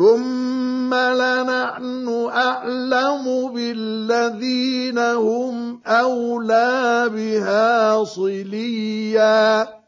ثم لنحن أعلم بالذين هم أولى بها صليا.